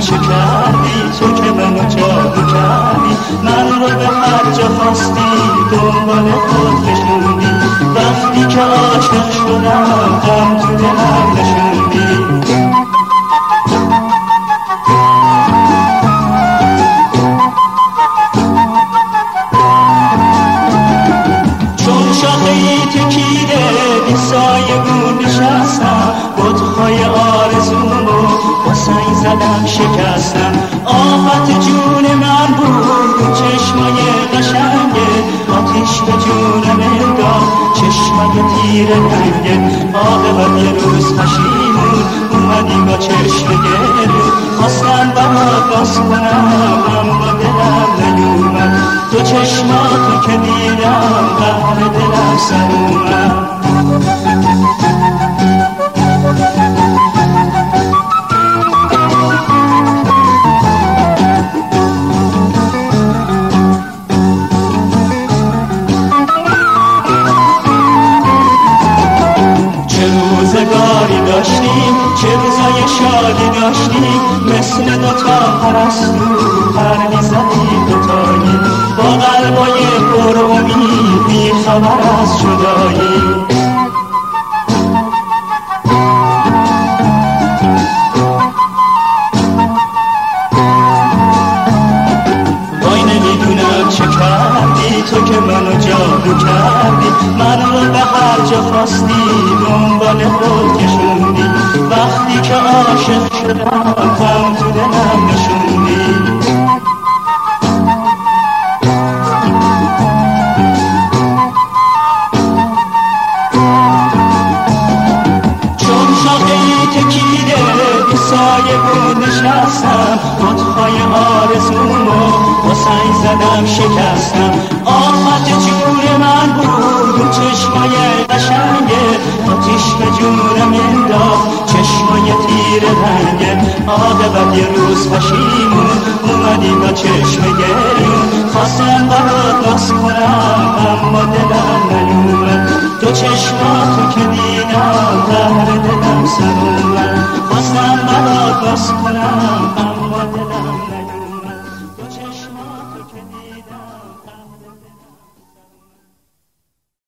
چه کردی تو که منو جادو کردی. من رو به هر جا خواستی دنبال خود کشوندی وقتی که عاشق شدم زدم شکستم. آفت جون من بود چشمای قشنگه آتیش به جونم انداز چشمای تیر رنگه عاقبت یه روز پشیمون اومدی با چشم گرو خواستم برات باز کنم اما دلم نیومد. تو چشماتو که دیدم قهر دلم سر اومد. داشتیم چه روزای شادی داشتیم مثل دوتا پرستو پر می‌زدیم دوتایی با قلبای پر بی خبر از جدایی. جادو کردی من رو به هر جا خواستی دنبال خود کشوندی. وقتی که عاشق شدم غم تو دلم نشوندی. چون سایه بود نشستم خودهای آرزومو با سنگ زدم شکستم. آفت جون من بود چشمای قشنگه آتیش به جونم انداز چشمای تیر رنگه عاقبت یه روز پشیمون اومدی با چشم گریون خواستم برات باز کنم اما دلم نیومد تو چشماتو که دیدم قهر دلم سر